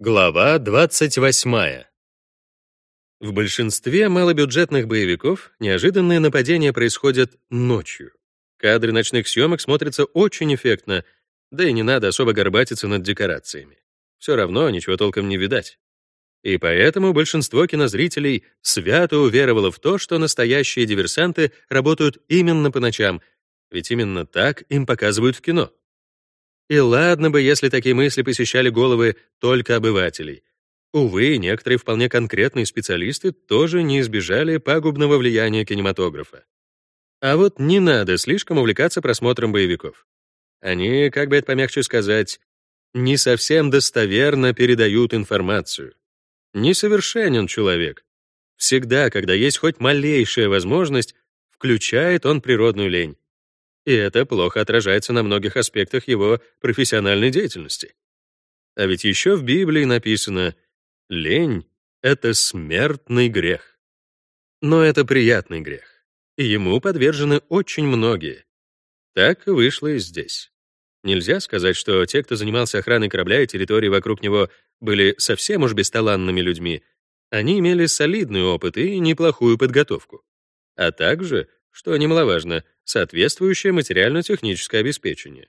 Глава 28. В большинстве малобюджетных боевиков неожиданные нападения происходят ночью. Кадры ночных съемок смотрятся очень эффектно, да и не надо особо горбатиться над декорациями. Все равно ничего толком не видать. И поэтому большинство кинозрителей свято уверовало в то, что настоящие диверсанты работают именно по ночам, ведь именно так им показывают в кино. И ладно бы, если такие мысли посещали головы только обывателей. Увы, некоторые вполне конкретные специалисты тоже не избежали пагубного влияния кинематографа. А вот не надо слишком увлекаться просмотром боевиков. Они, как бы это помягче сказать, не совсем достоверно передают информацию. Несовершенен человек. Всегда, когда есть хоть малейшая возможность, включает он природную лень и это плохо отражается на многих аспектах его профессиональной деятельности. А ведь еще в Библии написано «лень — это смертный грех». Но это приятный грех, и ему подвержены очень многие. Так вышло и здесь. Нельзя сказать, что те, кто занимался охраной корабля и территории вокруг него, были совсем уж бесталанными людьми. Они имели солидный опыт и неплохую подготовку. А также что немаловажно, соответствующее материально-техническое обеспечение.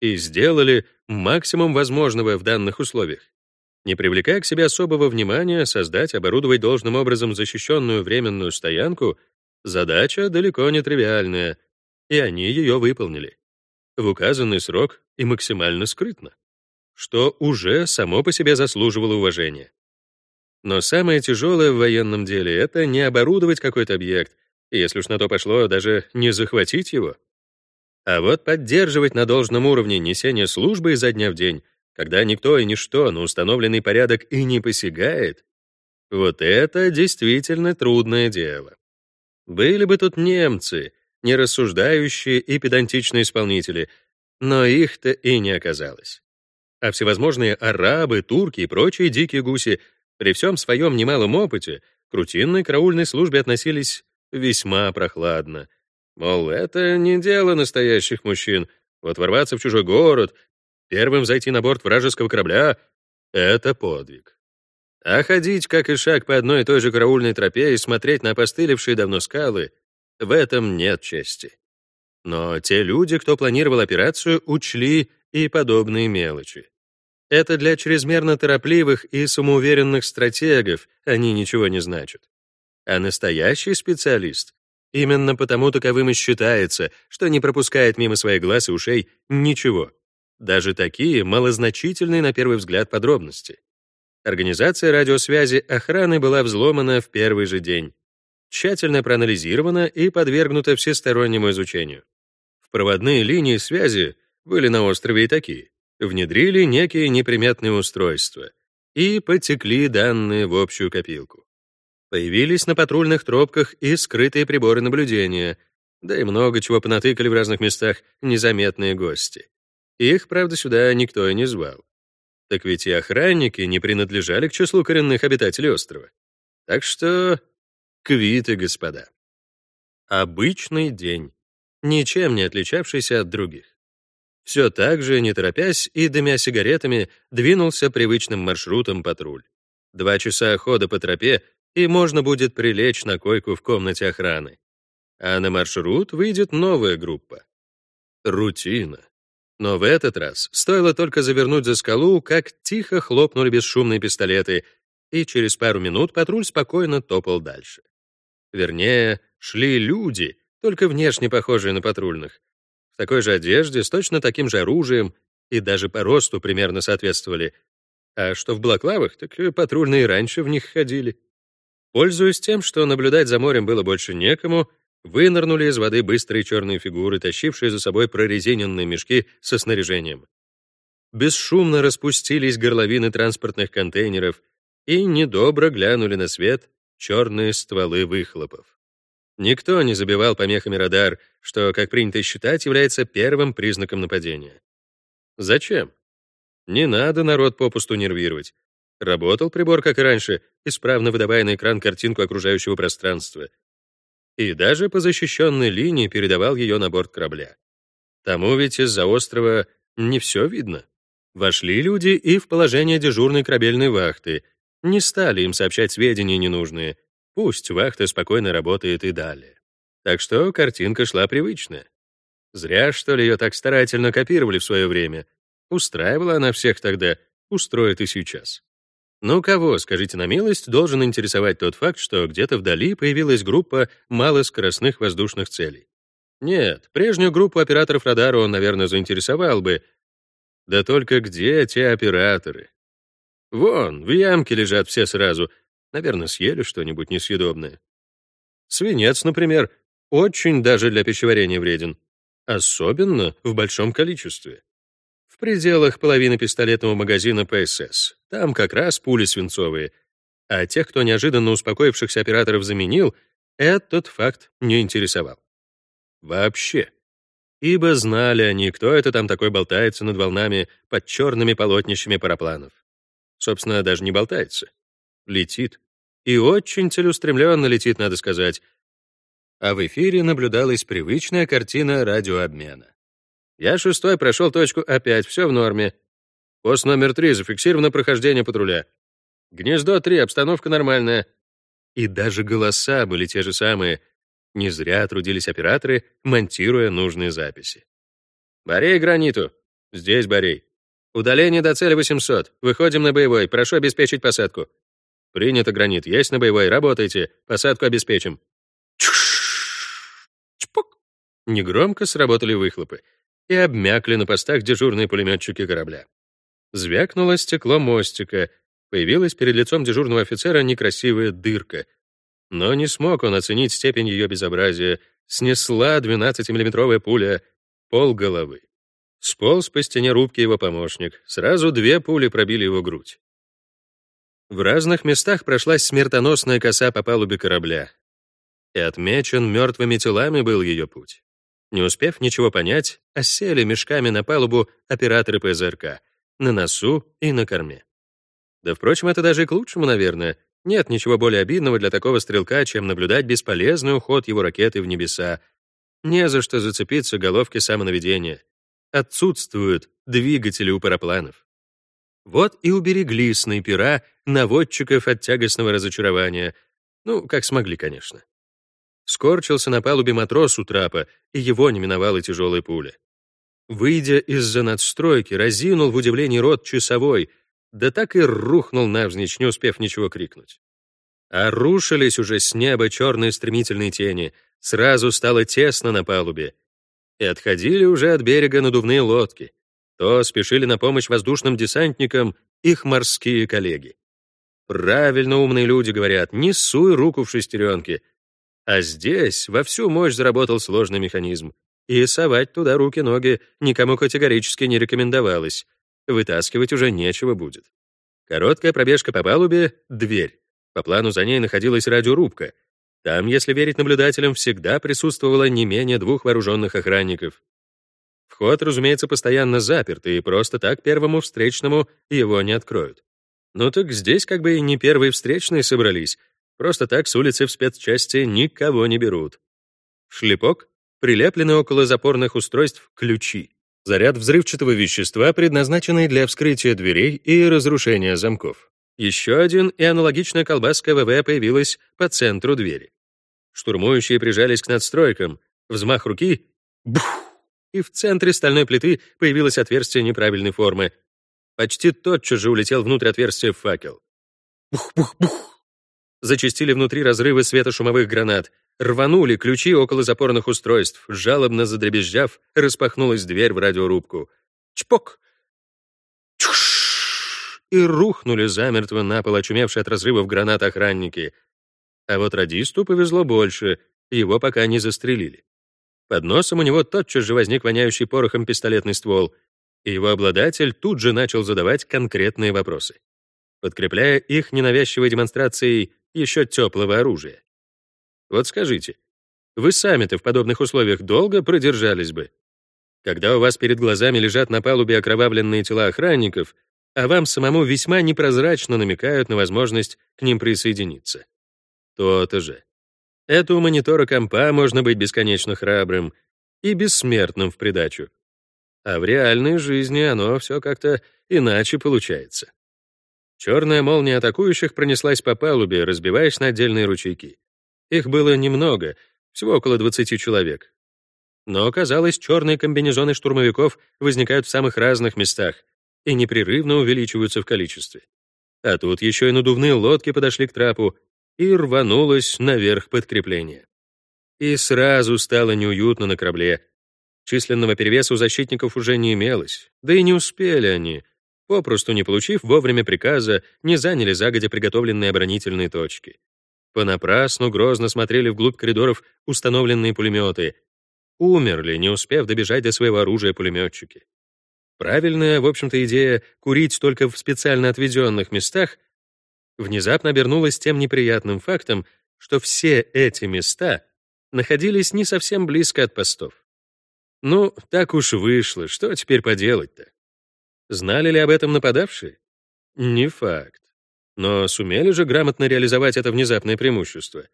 И сделали максимум возможного в данных условиях. Не привлекая к себе особого внимания, создать, оборудовать должным образом защищенную временную стоянку — задача далеко не тривиальная, и они ее выполнили. В указанный срок и максимально скрытно, что уже само по себе заслуживало уважения. Но самое тяжелое в военном деле — это не оборудовать какой-то объект, если уж на то пошло, даже не захватить его. А вот поддерживать на должном уровне несение службы изо дня в день, когда никто и ничто на установленный порядок и не посягает, вот это действительно трудное дело. Были бы тут немцы, нерассуждающие и педантичные исполнители, но их-то и не оказалось. А всевозможные арабы, турки и прочие дикие гуси при всем своем немалом опыте к рутинной караульной службе относились весьма прохладно. Мол, это не дело настоящих мужчин. Вот ворваться в чужой город, первым зайти на борт вражеского корабля — это подвиг. А ходить, как и шаг по одной и той же караульной тропе и смотреть на опостылевшие давно скалы — в этом нет чести. Но те люди, кто планировал операцию, учли и подобные мелочи. Это для чрезмерно торопливых и самоуверенных стратегов они ничего не значат. А настоящий специалист именно потому таковым и считается, что не пропускает мимо своих глаз и ушей ничего. Даже такие малозначительные на первый взгляд подробности. Организация радиосвязи охраны была взломана в первый же день, тщательно проанализирована и подвергнута всестороннему изучению. В проводные линии связи были на острове и такие. Внедрили некие неприметные устройства и потекли данные в общую копилку. Появились на патрульных тропках и скрытые приборы наблюдения, да и много чего понатыкали в разных местах незаметные гости. Их, правда, сюда никто и не звал. Так ведь и охранники не принадлежали к числу коренных обитателей острова. Так что квиты, господа. Обычный день, ничем не отличавшийся от других. Все так же, не торопясь и дымя сигаретами, двинулся привычным маршрутом патруль. Два часа хода по тропе и можно будет прилечь на койку в комнате охраны. А на маршрут выйдет новая группа. Рутина. Но в этот раз стоило только завернуть за скалу, как тихо хлопнули бесшумные пистолеты, и через пару минут патруль спокойно топал дальше. Вернее, шли люди, только внешне похожие на патрульных. В такой же одежде, с точно таким же оружием, и даже по росту примерно соответствовали. А что в балаклавах, так патрульные раньше в них ходили. Пользуясь тем, что наблюдать за морем было больше некому, вынырнули из воды быстрые черные фигуры, тащившие за собой прорезиненные мешки со снаряжением. Бесшумно распустились горловины транспортных контейнеров и недобро глянули на свет черные стволы выхлопов. Никто не забивал помехами радар, что, как принято считать, является первым признаком нападения. Зачем? Не надо народ попусту нервировать. Работал прибор, как и раньше, исправно выдавая на экран картинку окружающего пространства. И даже по защищенной линии передавал ее на борт корабля. Тому ведь из-за острова не все видно. Вошли люди и в положение дежурной корабельной вахты. Не стали им сообщать сведения ненужные. Пусть вахта спокойно работает и далее. Так что картинка шла привычная. Зря, что ли, ее так старательно копировали в свое время. Устраивала она всех тогда, устроит и сейчас. Ну кого, скажите на милость, должен интересовать тот факт, что где-то вдали появилась группа малоскоростных воздушных целей? Нет, прежнюю группу операторов радара он, наверное, заинтересовал бы. Да только где те операторы? Вон, в ямке лежат все сразу. Наверное, съели что-нибудь несъедобное. Свинец, например, очень даже для пищеварения вреден. Особенно в большом количестве. В пределах половины пистолетного магазина ПСС. Там как раз пули свинцовые. А тех, кто неожиданно успокоившихся операторов заменил, этот факт не интересовал. Вообще. Ибо знали они, кто это там такой болтается над волнами под черными полотнищами парапланов. Собственно, даже не болтается. Летит. И очень целеустремленно летит, надо сказать. А в эфире наблюдалась привычная картина радиообмена. Я шестой прошел точку опять, все в норме. Пост номер три, зафиксировано прохождение патруля. Гнездо три, обстановка нормальная. И даже голоса были те же самые — не зря трудились операторы, монтируя нужные записи. «Борей граниту!» «Здесь, Борей!» «Удаление до цели 800. Выходим на боевой. Прошу обеспечить посадку». «Принято, гранит. Есть на боевой. Работайте. Посадку обеспечим». Чпок! Негромко сработали выхлопы и обмякли на постах дежурные пулеметчики корабля. Звякнуло стекло мостика. Появилась перед лицом дежурного офицера некрасивая дырка — но не смог он оценить степень ее безобразия. Снесла 12-миллиметровая пуля пол головы. Сполз по стене рубки его помощник. Сразу две пули пробили его грудь. В разных местах прошлась смертоносная коса по палубе корабля. И отмечен мертвыми телами был ее путь. Не успев ничего понять, осели мешками на палубу операторы ПЗРК, на носу и на корме. Да, впрочем, это даже и к лучшему, наверное. Нет ничего более обидного для такого стрелка, чем наблюдать бесполезный уход его ракеты в небеса. Не за что зацепиться головки самонаведения. Отсутствуют двигатели у парапланов. Вот и уберегли снайпера наводчиков от тягостного разочарования. Ну, как смогли, конечно. Скорчился на палубе матрос у трапа, и его не миновала тяжелая пуля. Выйдя из-за надстройки, разинул в удивлении рот часовой — да так и рухнул навзничь, не успев ничего крикнуть. А рушились уже с неба черные стремительные тени, сразу стало тесно на палубе. И отходили уже от берега надувные лодки. То спешили на помощь воздушным десантникам их морские коллеги. Правильно умные люди говорят, не суй руку в шестеренки. А здесь во всю мощь заработал сложный механизм. И совать туда руки-ноги никому категорически не рекомендовалось. Вытаскивать уже нечего будет. Короткая пробежка по палубе — дверь. По плану за ней находилась радиорубка. Там, если верить наблюдателям, всегда присутствовало не менее двух вооруженных охранников. Вход, разумеется, постоянно заперт, и просто так первому встречному его не откроют. Ну так здесь как бы и не первые встречные собрались. Просто так с улицы в спецчасти никого не берут. Шлепок, прилеплены около запорных устройств ключи. Заряд взрывчатого вещества, предназначенный для вскрытия дверей и разрушения замков. Еще один и аналогичная колбаска ВВ появилась по центру двери. Штурмующие прижались к надстройкам. Взмах руки — бух! И в центре стальной плиты появилось отверстие неправильной формы. Почти тотчас же улетел внутрь отверстия факел. Бух-бух-бух! Зачистили внутри разрывы светошумовых гранат. Рванули ключи около запорных устройств. Жалобно задребезжав, распахнулась дверь в радиорубку. Чпок! Чуш! И рухнули замертво на пол очумевшие от разрывов гранат охранники. А вот радисту повезло больше, его пока не застрелили. Под носом у него тотчас же возник воняющий порохом пистолетный ствол, и его обладатель тут же начал задавать конкретные вопросы, подкрепляя их ненавязчивой демонстрацией еще теплого оружия. Вот скажите, вы сами-то в подобных условиях долго продержались бы? Когда у вас перед глазами лежат на палубе окровавленные тела охранников, а вам самому весьма непрозрачно намекают на возможность к ним присоединиться. То-то же. Это у монитора компа можно быть бесконечно храбрым и бессмертным в придачу. А в реальной жизни оно все как-то иначе получается. Черная молния атакующих пронеслась по палубе, разбиваясь на отдельные ручейки. Их было немного, всего около 20 человек. Но, казалось, черные комбинезоны штурмовиков возникают в самых разных местах и непрерывно увеличиваются в количестве. А тут еще и надувные лодки подошли к трапу, и рванулось наверх подкрепление. И сразу стало неуютно на корабле. Численного перевеса у защитников уже не имелось, да и не успели они. Попросту не получив вовремя приказа, не заняли загодя приготовленные оборонительные точки. Понапрасну грозно смотрели вглубь коридоров установленные пулеметы. Умерли, не успев добежать до своего оружия пулеметчики. Правильная, в общем-то, идея курить только в специально отведенных местах внезапно обернулась тем неприятным фактом, что все эти места находились не совсем близко от постов. Ну, так уж вышло, что теперь поделать-то? Знали ли об этом нападавшие? Не факт. Но сумели же грамотно реализовать это внезапное преимущество?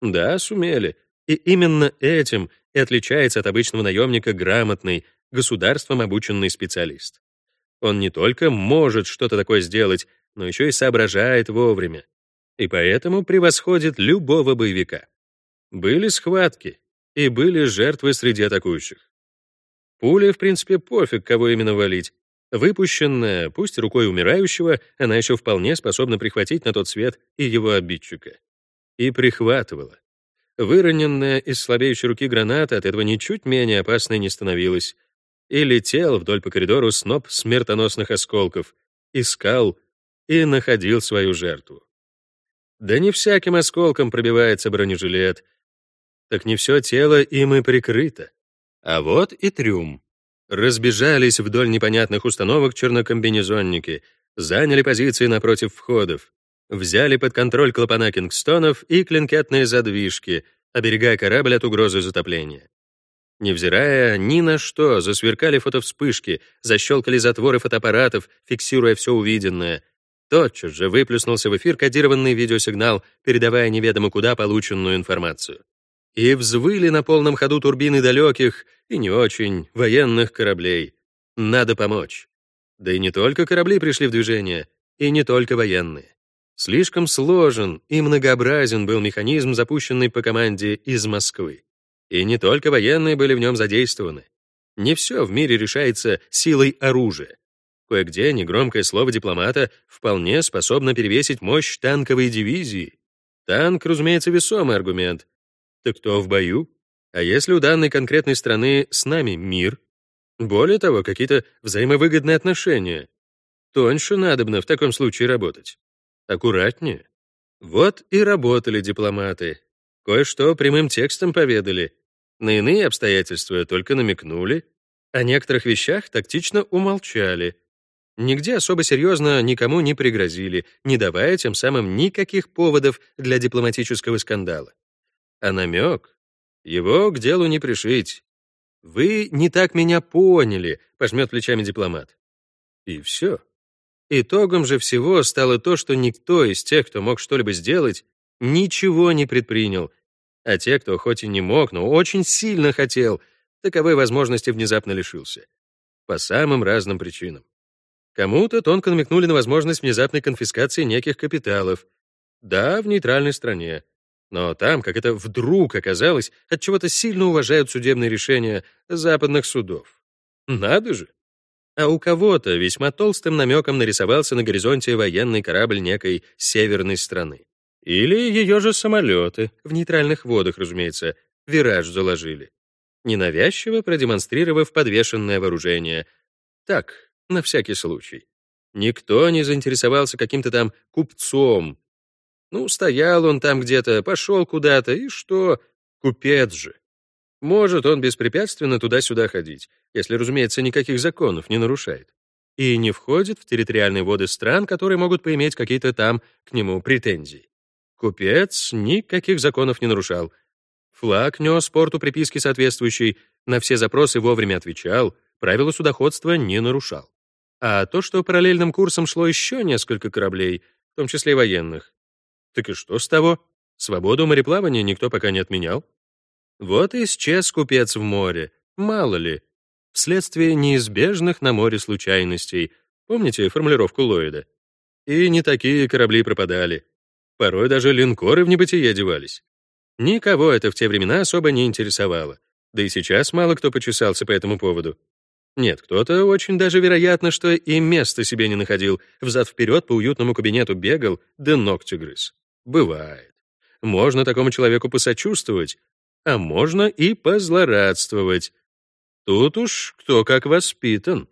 Да, сумели. И именно этим и отличается от обычного наемника грамотный, государством обученный специалист. Он не только может что-то такое сделать, но еще и соображает вовремя. И поэтому превосходит любого боевика. Были схватки, и были жертвы среди атакующих. Пуля, в принципе, пофиг, кого именно валить. Выпущенная, пусть рукой умирающего, она еще вполне способна прихватить на тот свет и его обидчика. И прихватывала. Выроненная из слабеющей руки граната от этого ничуть менее опасной не становилась. И летел вдоль по коридору сноп смертоносных осколков, искал и находил свою жертву. Да не всяким осколком пробивается бронежилет. Так не все тело им и прикрыто. А вот и трюм. Разбежались вдоль непонятных установок чернокомбинезонники, заняли позиции напротив входов, взяли под контроль клапана кингстонов и клинкетные задвижки, оберегая корабль от угрозы затопления. Невзирая ни на что, засверкали фотовспышки, защелкали затворы фотоаппаратов, фиксируя все увиденное. Тотчас же выплюснулся в эфир кодированный видеосигнал, передавая неведомо куда полученную информацию и взвыли на полном ходу турбины далеких и не очень военных кораблей. Надо помочь. Да и не только корабли пришли в движение, и не только военные. Слишком сложен и многообразен был механизм, запущенный по команде из Москвы. И не только военные были в нем задействованы. Не все в мире решается силой оружия. Кое-где негромкое слово дипломата вполне способно перевесить мощь танковой дивизии. Танк, разумеется, весомый аргумент, так кто в бою? А если у данной конкретной страны с нами мир? Более того, какие-то взаимовыгодные отношения. Тоньше надобно в таком случае работать. Аккуратнее. Вот и работали дипломаты. Кое-что прямым текстом поведали. На иные обстоятельства только намекнули. О некоторых вещах тактично умолчали. Нигде особо серьезно никому не пригрозили, не давая тем самым никаких поводов для дипломатического скандала. А намек? Его к делу не пришить. Вы не так меня поняли, пожмет плечами дипломат. И все. Итогом же всего стало то, что никто из тех, кто мог что-либо сделать, ничего не предпринял, а те, кто хоть и не мог, но очень сильно хотел, таковой возможности внезапно лишился. По самым разным причинам. Кому-то тонко намекнули на возможность внезапной конфискации неких капиталов. Да, в нейтральной стране. Но там, как это вдруг оказалось, от чего то сильно уважают судебные решения западных судов. Надо же! А у кого-то весьма толстым намеком нарисовался на горизонте военный корабль некой северной страны. Или ее же самолеты, в нейтральных водах, разумеется, вираж заложили. Ненавязчиво продемонстрировав подвешенное вооружение. Так, на всякий случай. Никто не заинтересовался каким-то там купцом, ну, стоял он там где-то, пошел куда-то, и что? Купец же. Может он беспрепятственно туда-сюда ходить, если, разумеется, никаких законов не нарушает. И не входит в территориальные воды стран, которые могут поиметь какие-то там к нему претензии. Купец никаких законов не нарушал. Флаг нес порту приписки соответствующей, на все запросы вовремя отвечал, правила судоходства не нарушал. А то, что параллельным курсом шло еще несколько кораблей, в том числе военных, так и что с того? Свободу мореплавания никто пока не отменял. Вот и исчез купец в море. Мало ли. вследствие неизбежных на море случайностей. Помните формулировку Ллойда? И не такие корабли пропадали. Порой даже линкоры в небытие девались. Никого это в те времена особо не интересовало. Да и сейчас мало кто почесался по этому поводу. Нет, кто-то очень даже вероятно, что и места себе не находил, взад-вперед по уютному кабинету бегал, да ногти грыз. Бывает. Можно такому человеку посочувствовать, а можно и позлорадствовать. Тут уж кто как воспитан.